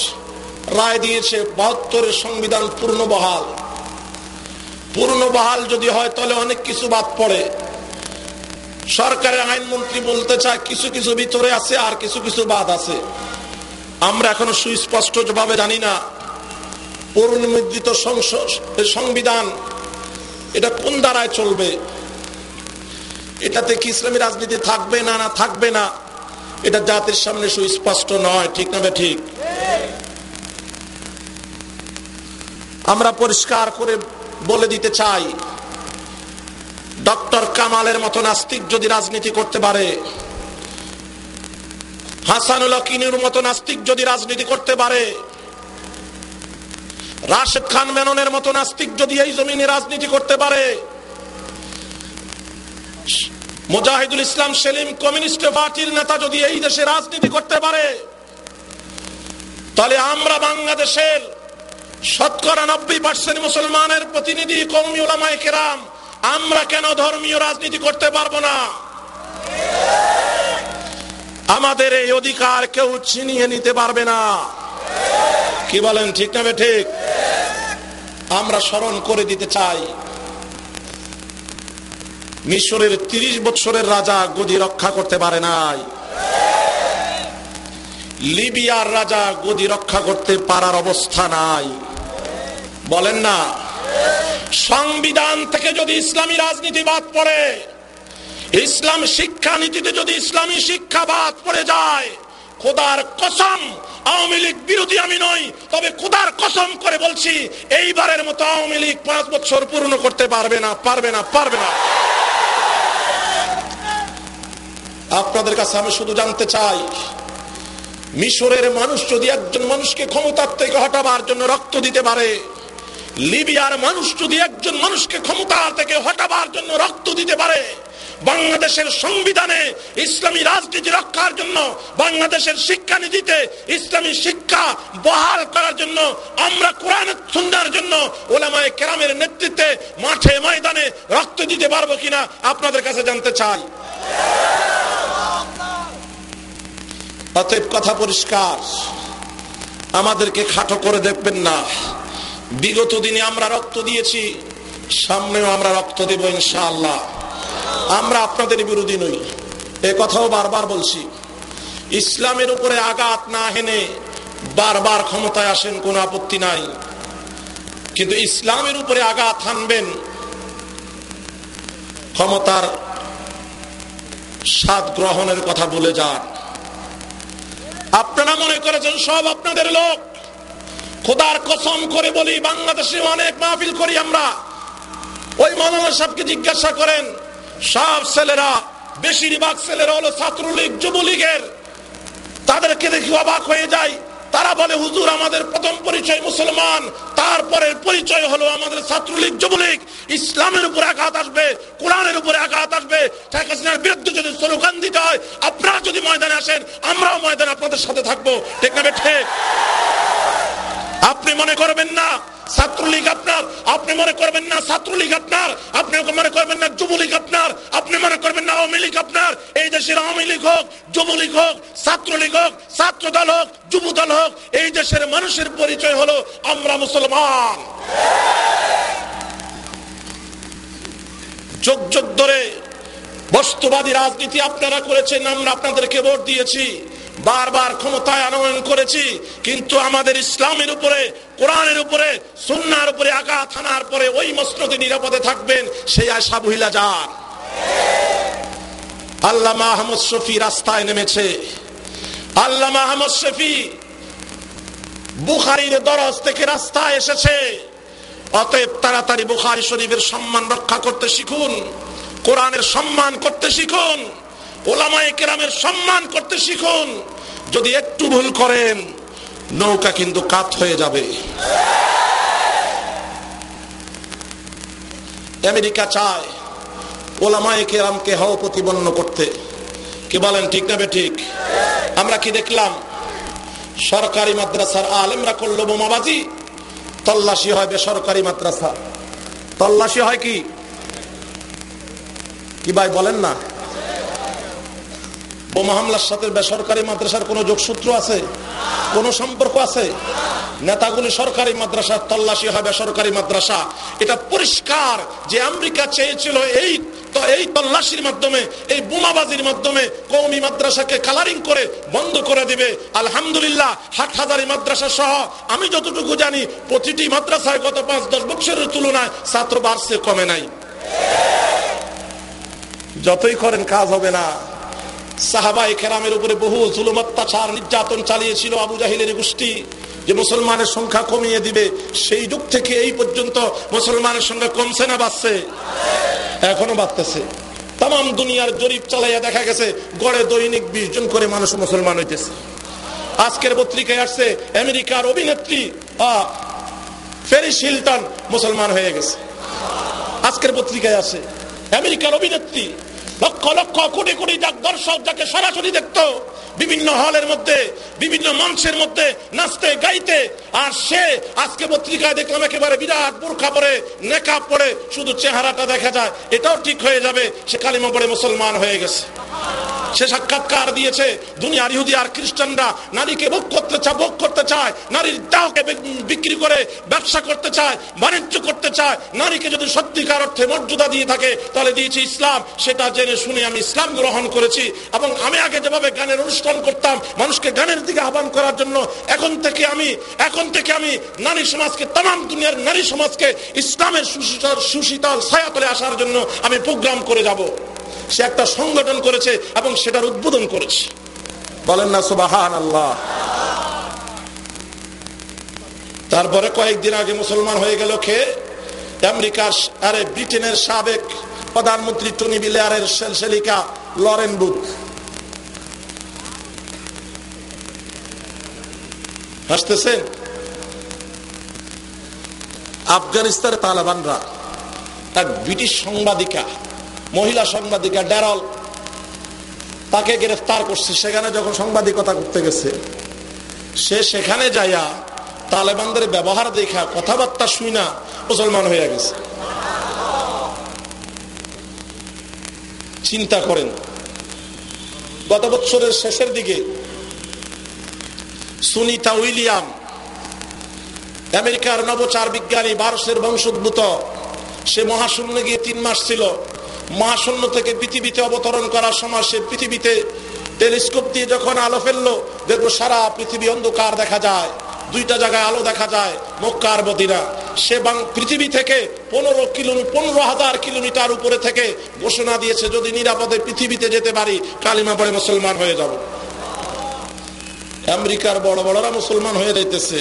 রায় দিয়েছে বাহাত্তরের সংবিধান পূর্ণ বহাল পূর্ণ বহাল যদি হয় তাহলে অনেক কিছু বাদ পড়ে। সরকারের আইনমন্ত্রী বলতে চায়, কিছু কিছু ভিতরে আছে আর কিছু কিছু বাদ আছে। আমরা এখনও সুস্পষ্ট ভাবে জানি না পূর্ণমুদ্রিত সংবিধান এটা কোন দ্বারায় চলবে? এটাতে কি ইসলামী রাজনীতি থাকবে না না থাকবে না? এটা জাতির সামনে সুস্পষ্ট নয়, ঠিক না ঠিক? আমরা পরিষ্কার করে বলে দিতে চাই, ডক্টর কামালের মতো নাস্তিক যদি রাজনীতি করতে পারে, হাসানুল কিনুর মতো নাস্তিক যদি রাজনীতি করতে পারে, রাশেদ খান মেননের মতো নাস্তিক যদি এই জমিনে রাজনীতি করতে পারে মুজাহিদুল ইসলাম সেলিম কমিউনিস্ট পার্টির নেতা যদি এই দেশে রাজনীতি করতে পারে, তাহলে আমরা বাংলাদেশের শতকরা নব্বই পার্সেন্ট মুসলমানের প্রতিনিধি কৌমি ওলামায় কেরাম, আমরা কেন ধর্মীয় রাজনীতি করতে পারব না? আমাদের এই অধিকার কেউ ছিনিয়ে নিতে পারবে না। কি বলেন, ঠিক না ঠিক? আমরা স্মরণ করে দিতে চাই। মিশরের তিরিশ বছরের রাজা গদি রক্ষা করতে পারে নাই। লিবিয়ার রাজা গদি রক্ষা করতে পারার অবস্থা নাই। বলেন না? সংবিধান থেকে যদি ইসলামী রাজনীতি বাদ পড়ে, ইসলাম শিক্ষা নীতিতে যদি ইসলামী শিক্ষা বাদ পড়ে যায়, খোদার কসম, আওয়ামী লীগ বিরোধী আমি নই, তবে খোদার কসম করে বলছি, এইবারের মতো আওয়ামী লীগ পাঁচ বছর পূর্ণ করতে পারবে না পারবে না পারবে না। আপনাদের কাছে আমি শুধু জানতে চাই, মিশরের মানুষ যদি একজন মানুষকে ক্ষমতার থেকে হটাবার জন্য রক্ত দিতে পারে, লিবিয়ার মানুষ যদি একজন মানুষকে ক্ষমতা থেকে হটাবার জন্য রক্ত দিতে পারে, বাংলাদেশের সংবিধানে ইসলামী রাজনীতি রক্ষার জন্য, বাংলাদেশের শিক্ষানীতিতে ইসলামী শিক্ষা বহাল করার জন্য, আমরা কোরআন সুন্দর জন্য ওলামায় কেরামের নেতৃত্বে মাঠে ময়দানে রক্ত দিতে পারব কিনা আপনাদের কাছে জানতে চাই। অতএব কথা পরিষ্কার। আমাদেরকে খাটো করে দেখবেন না। বিগত দিনে আমরা রক্ত দিয়েছি, সামনেও আমরা রক্ত দেব ইনশাআল্লাহ। আমরা আপনাদের বিরোধী নই। এ কথাও বারবার বলছি। ইসলামের উপরে আঘাত না হেনে বারবার ক্ষমতায় আসেন কোন আপত্তি নাই। কিন্তু ইসলামের উপরে আঘাত হানবেন, ক্ষমতার স্বাদ গ্রহণের কথা বলে যান। আপনারা মনে করেছেন সব আপনাদের লোক? খোদার কসম করে বলি, বাংলাদেশে অনেক মাহফিল করি আমরা। ওই মৌলানা সবকে জিজ্ঞাসা করেন, সব ছেলেরা, বেশিরভাগ ছেলেরা হলো ছাত্রলীগ, যুবলীগের। তাদেরকে দেখি অবাক হয়ে যায় তারা বলে, হুজুর, আমাদের প্রথম পরিচয় মুসলমান তারপরে পরিচয় হলো আমাদের ছাত্রলীগ, যুবলীগ। ইসলামের উপরে আঘাত আসবে, কোরআনের উপরে আঘাত আসবে। শেখ হাসিনার বিরুদ্ধে যদি স্লোগান দিতে হয়, আপনারা যদি ময়দানে আসেন, আমরাও ময়দানে আপনাদের সাথে থাকব। ঠিক না আপনি মনে করবেন না ছাত্রলীগ আপনার, আপনি মনে করবেন না ছাত্রলীগ আপনার, আপনি মনে করবেন না যুবলীগ আপনার, আপনি মনে করবেন না আওয়ামী লীগ আপনার। এই দেশের আওয়ামী লীগ হোক, যুবলীগ হোক, ছাত্রলীগ হোক ছাত্র দল হোক যুব দল হোক, এই দেশের মানুষের পরিচয় হলো আমরা মুসলমান। যোগ যোগ ধরে বস্তুবাদী রাজনীতি আপনারা করেছেন, আমরা আপনাদেরকে ভোট দিয়েছি। বারবার ক্ষমতায় আনয়ন করেছি, কিন্তু আমাদের ইসলামের উপরে, কোরআনের উপরে, সুন্নার উপরে আঘাত থানার পরে ওই মসনদে নিরাপদে থাকবেন, সেই আশা বহিলা যান আল্লাহ মাহমুদ শফি রাস্তায় নেমেছে। আল্লাহ মাহমুদ শফি বুখারির দরজ থেকে রাস্তায় এসেছে। অতএব তাড়াতাড়ি বুখারি শরীফের সম্মান রক্ষা করতে শিখুন, কোরআনের সম্মান করতে শিখুন। ওলামায়ে কেরামের সম্মান করতে শিখুন। যদি একটু ভুল করেন, নৌকা কিন্তু কাত হয়ে যাবে। আমেরিকা চায় ওলামায়ে কেরামকে হও প্রতিপন্ন করতে। কি বলেন, ঠিক না ঠিক আমরা কি দেখলাম? সরকারি মাদ্রাসার আলেমরা করল বোমাবাজি, তল্লাশি হয় বেসরকারি মাদ্রাসা। তল্লাশি হয় কি? কি ভাই বলেন না। বোমা হামলার সাথে বেসরকারি মাদ্রাসার কোন যোগসূত্র আছে? কোন সম্পর্ক আছে? নেতাগুলি সরকারি মাদ্রাসা, তল্লাশি হয় বেসরকারি মাদ্রাসা। এটা পরিষ্কার যে আমেরিকা চেয়েছিল এই এই তল্লাশির মাধ্যমে, এই বোমাবাজির মাধ্যমে কৌমি মাদ্রাসাকে কালারিং করে বন্ধ করে দিবে। আলহামদুলিল্লাহ হাট হাজারি মাদ্রাসা সহ আমি যতটুকু জানি, প্রতিটি মাদ্রাসায় গত পাঁচ, দশ বছরের তুলনায় ছাত্র বাড়ছে, কমে নাই। যতই করেন, কাজ হবে না। সাহাবাই কেরামের উপরে বহু জুলুম নির্যাতন চালিয়েছিল আবু জাহিলের গোষ্ঠী। যে মুসলমানের সংখ্যা কমিয়ে দিবে, সেই যুগ থেকে এই পর্যন্ত মুসলমানের সংখ্যা কমছে না, বাড়ছে। এখনও বাড়তেছে। তাম দুনিয়ার জরিপ চালাইয়া দেখা গেছে, গড়ে দৈনিক বিশ জন করে মানুষ মুসলমান হইতেছে। আজকের পত্রিকায় আসছে, আমেরিকার অভিনেত্রী ফেরিস হিলটন মুসলমান হয়ে গেছে। আজকের পত্রিকায় আছে আমেরিকার অভিনেত্রী লক্ষ লক্ষ কোটি কোটি যাক দর্শক যাকে সরাসরি দেখতো, বিভিন্ন হলের মধ্যে, বিভিন্ন মঞ্চের মধ্যে নাচতে, গাইতে, আর সে আজকে পত্রিকায় দেখলাম একেবারে বিরাট বোরখা পরে নেকা পরে, শুধু চেহারাটা দেখা যায়, এটাও ঠিক হয়ে যাবে, সে কালিমা পড়ে মুসলমান হয়ে গেছে। সে সাক্ষাৎকার দিয়েছে, দুনিয়ার ইহুদি আর খ্রিস্টানরা নারীকে ভোগ করতে চায় ভোগ করতে চায়, নারীর দেহকে বিক্রি করে ব্যবসা করতে চায়, বাণিজ্য করতে চায়, নারীকে যদি সত্যিকার অর্থে মর্যাদা দিয়ে থাকে, তাহলে দিয়েছে ইসলাম, সেটা জেনে শুনে আমি ইসলাম গ্রহণ করেছি এবং আমি আগে যেভাবে গানের অনুষ্ঠান করতাম, মানুষকে গানের দিকে আহ্বান করার জন্য এখন থেকে আমি, এখন থেকে আমি নারী সমাজকে, তাম দুনিয়ার নারী সমাজকে ইসলামের সুশীতল সুশীতল ছায়াতলে আসার জন্য আমি প্রোগ্রাম করে যাব। সে একটা সংগঠন করেছে এবং সেটার উদ্বোধন করেছে। বলেন না সুবাহান আল্লাহ তারপরে কয়েকদিন আগে মুসলমান হয়ে গেল খে আমেরিকার, আরে ব্রিটেনের সাবেক প্রধানমন্ত্রী টনি বিলারের সেলিকা লরেন বুথ। হাসতেছেন আফগানিস্তানের তালেবানরা এক ব্রিটিশ সাংবাদিকা, মহিলা সাংবাদিকা ড্যারল, তাকে গ্রেফতার করছে। সেখানে যখন সাংবাদিকতা করতে গেছে, সে সেখানে যাইয়া তালেবানদের ব্যবহার দেখা, কথাবার্তা শুই না মুসলমান হয়ে গেছে। চিন্তা করেন। গত বছরের শেষের দিকে সুনিতা উইলিয়াম, আমেরিকার নবচার বিজ্ঞানী ভারতের বংশোদ্ভূত, সে মহাশূন্য গিয়ে তিন মাস ছিল। মহাশূন্য থেকে পৃথিবীতে অবতরণ করার সময় সে পৃথিবীতে টেলিস্কোপ দিয়ে যখন আলো ফেলল দেখব সারা পৃথিবী অন্ধকার দেখা যায়। দুইটা জায়গায় আলো দেখা যায় মক্কার মদিনা। সে পৃথিবী থেকে পনেরো কিলোমিটার পনেরো হাজার কিলোমিটার উপরে থেকে ঘোষণা দিয়েছে, যদি নিরাপদে পৃথিবীতে যেতে পারি, কালিমা পড়ে মুসলমান হয়ে যাব। আমেরিকার বড় বড়রা মুসলমান হয়ে যাইতেছে।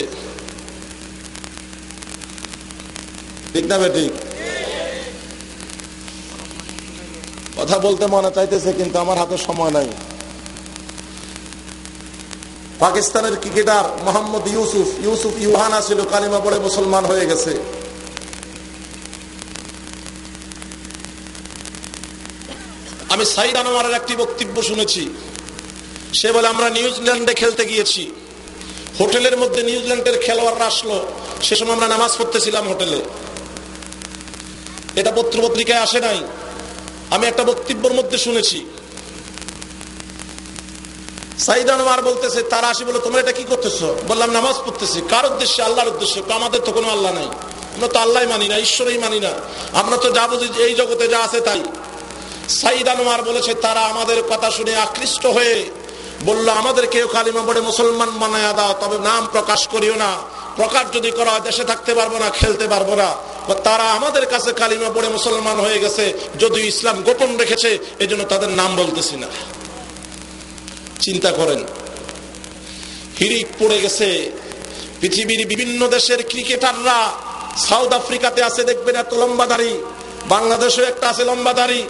ঠিক না ঠিক কথা বলতে মনে চাইতেছে, কিন্তু আমার হাতে সময় নাই। পাকিস্তানের ক্রিকেটার মোহাম্মদ ইউসুফ ইউসুফ ইউহানা ছিল কালিমা পড়ে মুসলমান হয়ে গেছে। আমি সাইদ আনোয়ারের একটি বক্তব্য শুনেছি। সে বলে, আমরা নিউজিল্যান্ডে খেলতে গিয়েছি। হোটেলের মধ্যে নিউজিল্যান্ডের খেলোয়াড়রা আসলো। সে সময় আমরা নামাজ পড়তেছিলাম হোটেলে। এটা পত্র পত্রিকায় আসে নাই। আমি একটা বক্তব্যের মধ্যে শুনেছি। বলতেছে, তারা আসি বলে, তোমরা এটা কি করতেছো? বললাম, নামাজ পড়তেছি। উদ্দেশ্যে? উদ্দেশ্যে। আমাদের তো কোনো আল্লাহ নাই। আমরা তো ঈশ্বরই মানি না। আমরা তো যা বুঝি, এই জগতে যা আছে তাই। বলেছে, তারা আমাদের কথা শুনে আকৃষ্ট হয়ে বলল আমাদের কেউ কালিমা পড়ে মুসলমান বানায়া দাও, তবে নাম প্রকাশ করিও না। প্রকাশ যদি করা দেশে থাকতে পারব না, খেলতে পারব না। তারা আমাদের কাছে কালিমা পড়ে মুসলমান হয়ে গেছে যদি ইসলাম গোপন রেখেছে, এজন্য তাদের নাম বলতেছি না। চিন্তা করেন। হিরিক পড়ে গেছে। পৃথিবীর বিভিন্ন দেশের ক্রিকেটাররা সাউথ আফ্রিকাতে আছে, দেখবেন এত লম্বাধারী বাংলাদেশেও একটা আছে লম্বাধারী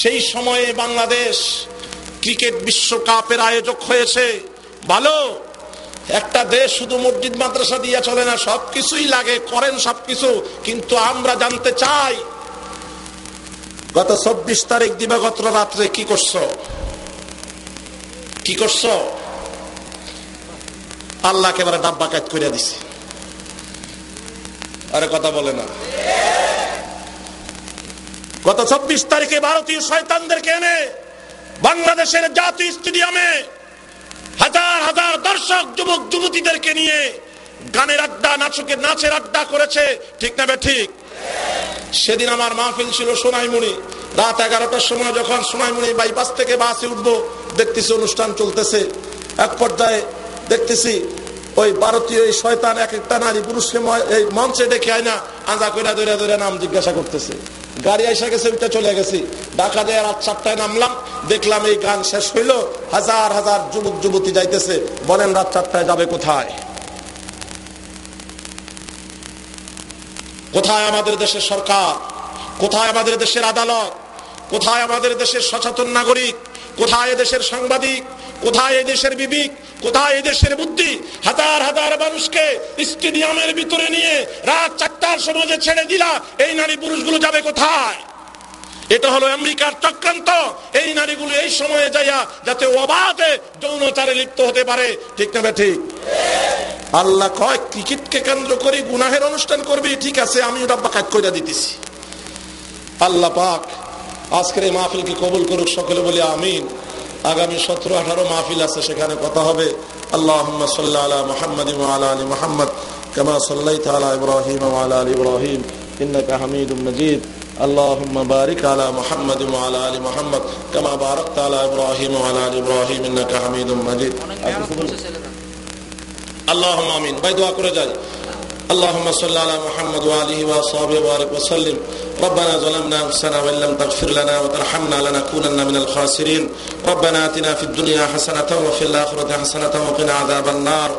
সেই সময়ে বাংলাদেশ ক্রিকেট বিশ্বকাপের আয়োজক হয়েছে। ভালো, একটা দেশ শুধু মসজিদ, মাদ্রাসা দিয়ে চলে না, সবকিছুই লাগে, করেন সবকিছু। কিন্তু আমরা জানতে চাই, গত চব্বিশ তারিখ দিবাগত রাত্রে কি করছ? কি করছ? আল্লাহকে এবারে ডাব্বা কাজ করে দিছে। আরে কথা বলে না। গত চব্বিশ তারিখে ভারতীয় শয়তানদেরকে এনে বাংলাদেশের জাতীয় স্টেডিয়ামে হাজার হাজার দর্শক, যুবক, যুবতীদেরকে নিয়ে গানের আড্ডা নাচকের নাচের আড্ডা করেছে। ঠিক না ঠিক? সেদিন আমার মাহফিল ছিল সোনাইমুনি রাত এগারোটার সময় যখন সোনাইমুনি বাইপাস থেকে বাসে উঠবো, দেখতেছি অনুষ্ঠান চলতেছে। এক পর্যায়ে দেখতেছি ওই ভারতীয় এই শয়তান এক একটা নারী পুরুষকে এই মঞ্চে ডেকে আয় না আঁজা করে ধরে ধরে নাম জিজ্ঞাসা করতেছে। গাড়ি এসে গেছে ওইটা চলে গেছি। ঢাকা দিয়ে রাত চারটায় নামলাম, দেখলাম এই গান শেষ হইল, হাজার হাজার যুবক যুবতী যাইতেছে। বলেন রাত চারটায় যাবে কোথায়? কোথায় আমাদের দেশের সরকার? কোথায় আমাদের দেশের আদালত? কোথায় আমাদের দেশের সচেতন নাগরিক? কোথায় দেশের সাংবাদিক? কোথায় দেশের বিবিক? কোথায় দেশের বুদ্ধি? হাজার হাজার মানুষকে স্টেডিয়ামের ভিতরে নিয়ে রাত চারটার সমাজে ছেড়ে দিলা, এই নারী পুরুষগুলো যাবে কোথায়? এটা হলো আমেরিকার চক্রান্ত। এই নারীগুলো এই সময়ে যাইয়া যাতে অবাধে যৌনচারে লিপ্ত হতে পারে। ঠিক না ঠিক? আল্লাহ কয় ক্রিকেটকে কেন্দ্র করে গুনাহের অনুষ্ঠান করবি। ঠিক আছে, আমি ওটা কাজ করে দিতেছি। আল্লাহ পাক আজকের এই মাহফিলকে কবুল করুক সকলে বলি আমিন আগামী সতেরো আঠারো মাহফিল আছে সেখানে কথা হবে আল্লাহ সাল্লাহ আলা মোহাম্মদ আলা আলী মোহাম্মদ كما صليت على إبراهيم وعلى آل إبراهيم إنك حميد مجيد اللهم بارك على محمد وعلى آل محمد كما باركت على إبراهيم وعلى آل إبراهيم إنك حميد مجيد اللهم آمين باي دعا করে যাই اللهم صل على محمد وآله وصحبه وبارك وسلم. ربنا ظلمنا أنفسنا وإن لم تغفر لنا وترحمنا لنكونن من الخاسرين. ربنا آتنا في الدنيا حسنة وفي الآخرة حسنة وقنا عذاب النار.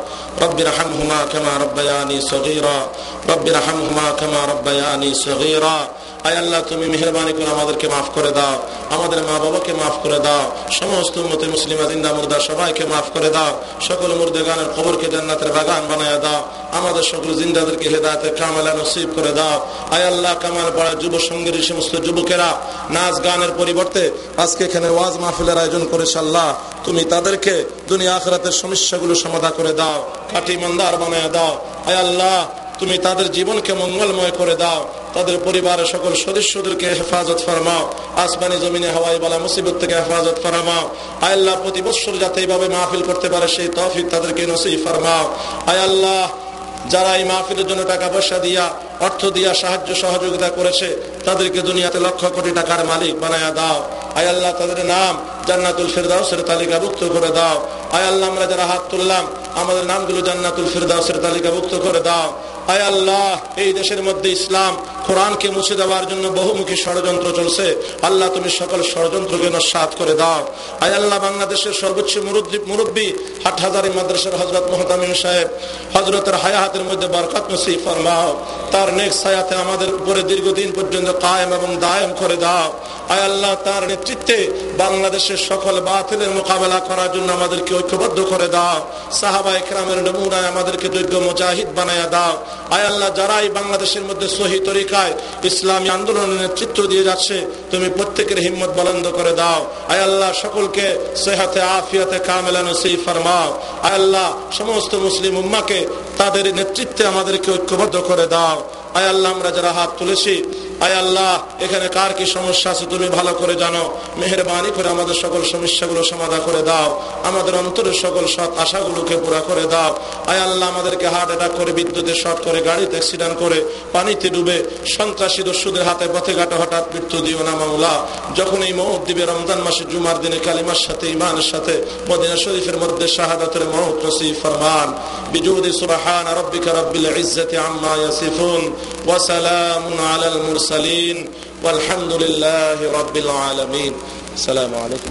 رب ارحمهما كما ربياني صغيرا. رب ارحمهما كما ربياني صغيرا. আয় আল্লাহ, তুমি মেহরবানি করে আমাদেরকে মাফ করে দাও। আমাদের মা বাবাকে মাফ করে দাও। সমস্ত মতে মুসলিমা, জিন্দা, মুর্দা সবাইকে মাফ করে দাও। সকল মুর্দে গানের খবরকে জান্নাতের বাগান বানায় দাও। আমাদের সকল জিন্দাদেরকে হেদায়তের কামালা নসিব করে দাও। আয় আল্লাহ, কামাল পড়া যুব সঙ্গের সমস্ত যুবকেরা, নাচ গানের পরিবর্তে আজকে এখানে ওয়াজ মাহফিলের আয়োজন করেছে আল্লাহ তুমি তাদেরকে দুনিয়া আখরাতের সমস্যাগুলো সমাধা করে দাও। কাটি মন্দার বানায় দাও। আয় আল্লাহ, তুমি তাদের জীবনকে মঙ্গলময় করে দাও। তাদের পরিবারের সকল সদস্যদেরকে হেফাজত ফরমাও। আসমানি জমিনে হাওয়াই বলা মুসিবত থেকে হেফাজত ফরমাও। আয়াল্লাহ প্রতি বৎসর যাতে এইভাবে মাহফিল করতে পারে, সেই তফিক তাদেরকে নসিব ফরমাও। আয়াল্লাহ যারা এই মাহফিলের জন্য টাকা পয়সা দিয়া অর্থ দিয়া সাহায্য সহযোগিতা করেছে, তাদেরকে দুনিয়াতে লক্ষ কোটি টাকার মালিক বানায়া দাও। আয় আল্লাহ, তাদের নাম জান্নাতুল ফেরদাউসের তালিকাভুক্ত করে দাও। আয় আল্লাহ, আমরা যারা হাত তুললাম, আমাদের নামগুলো জান্নাতুল ফিরদাউসের তালিকাভুক্ত করে দাও। আয় আল্লাহ, এই দেশের মধ্যে ইসলাম কোরআনকে মুছে দেওয়ার জন্য বহুমুখী ষড়যন্ত্র চলছে। আল্লাহ, তুমি সকল ষড়যন্ত্রকে নস্বাত করে দাও। আয় আল্লাহ, বাংলাদেশের সর্বোচ্চ মুরব্বী হাট হাজারি মাদ্রাসার হজরত মোহতামিম সাহেব হজরতের হায়াহাতের মধ্যে বরকত নসিব ফরমাও। তার নেক সায়াতে আমাদের উপরে দীর্ঘদিন পর্যন্ত কায়েম এবং দায়েম করে দাও। আয় আল্লাহ, তার নেতৃত্বে বাংলাদেশের সকল বাতিলের মোকাবেলা করার জন্য আমাদেরকে ঐক্যবদ্ধ করে দাও। সাহাবা একরামের নমুনায় আমাদেরকে যোগ্য মুজাহিদ বানায়া দাও। আয় আল্লাহ, যারাই বাংলাদেশের মধ্যে সহি তরিকায় ইসলামী আন্দোলনের নেতৃত্ব দিয়ে যাচ্ছে, তুমি প্রত্যেকের হিম্মত বলন্দ করে দাও। আয় আল্লাহ, সকলকে সেহাতে, আফিয়াতে কামেলা নসিব ফরমাও। আয় আল্লাহ, সমস্ত মুসলিম উম্মাকে তাদের নেতৃত্বে আমাদেরকে ঐক্যবদ্ধ করে দাও। আয় আল্লাহ আমরা যারা হাত তুলেছি আয় আল্লাহ, এখানে কার কি সমস্যা আছে তুমি ভালো করে জানো। মেহরবানি করে আমাদের সকল সমস্যাগুলো সমাধা করে দাও। আমাদের অন্তরের সকল সৎ আশাগুলোকে পুরা করে দাও। আয় আল্লাহ, আমাদেরকে হার্ট অ্যাটাক করে, বিদ্যুতে শর্ট করে, গাড়িতে অ্যাক্সিডেন্ট করে, পানিতে ডুবে সন্ত্রাসী দস্যুদের হাতে পথে ঘাটে হঠাৎ মৃত্যু দিও না মামলা যখন এই মহৎ দিবে রমজান মাসে জুমার দিনে কালিমার সাথে ইমানের সাথে, মদিনা শরীফের মধ্যে শাহাদাতের মহৎ নসিব ফরমান। বিজুদি সুবহান রব্বিকা রব্বিল ইজ্জাতি আম্মা ইয়াসিফুন। ওয়া সালামুন আলাল মুরসালিন। والحمد لله رب العالمين. السلام عليكم.